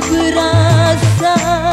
tu graça.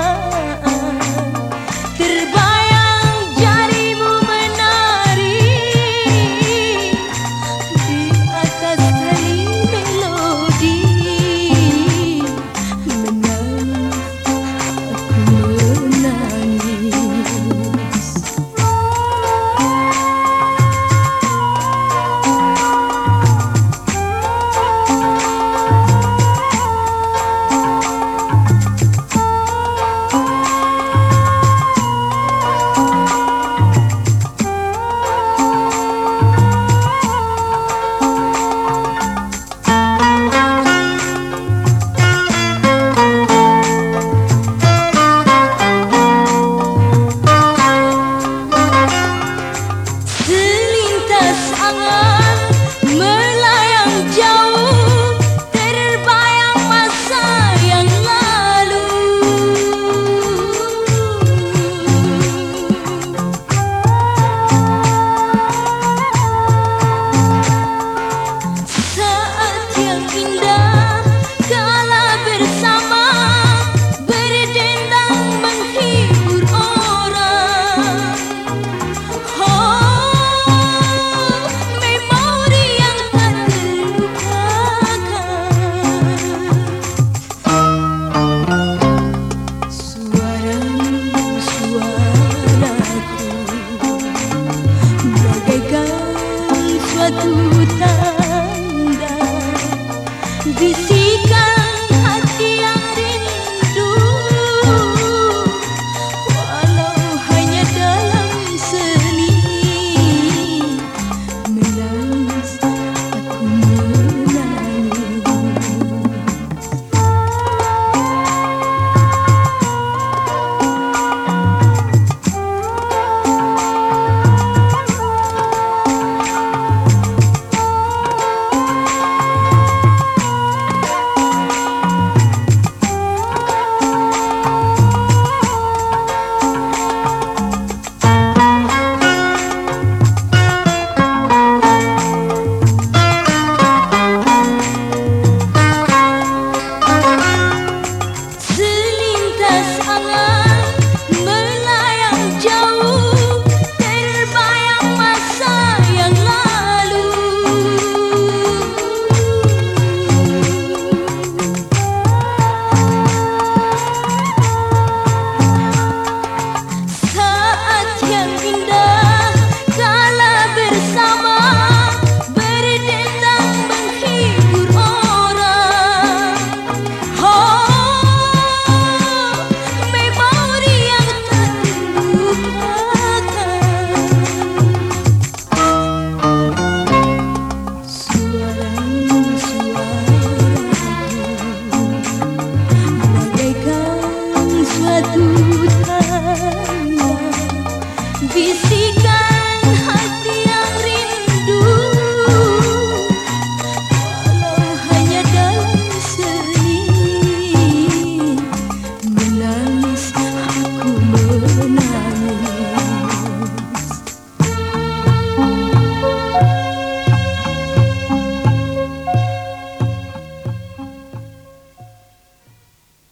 Tanda bisikan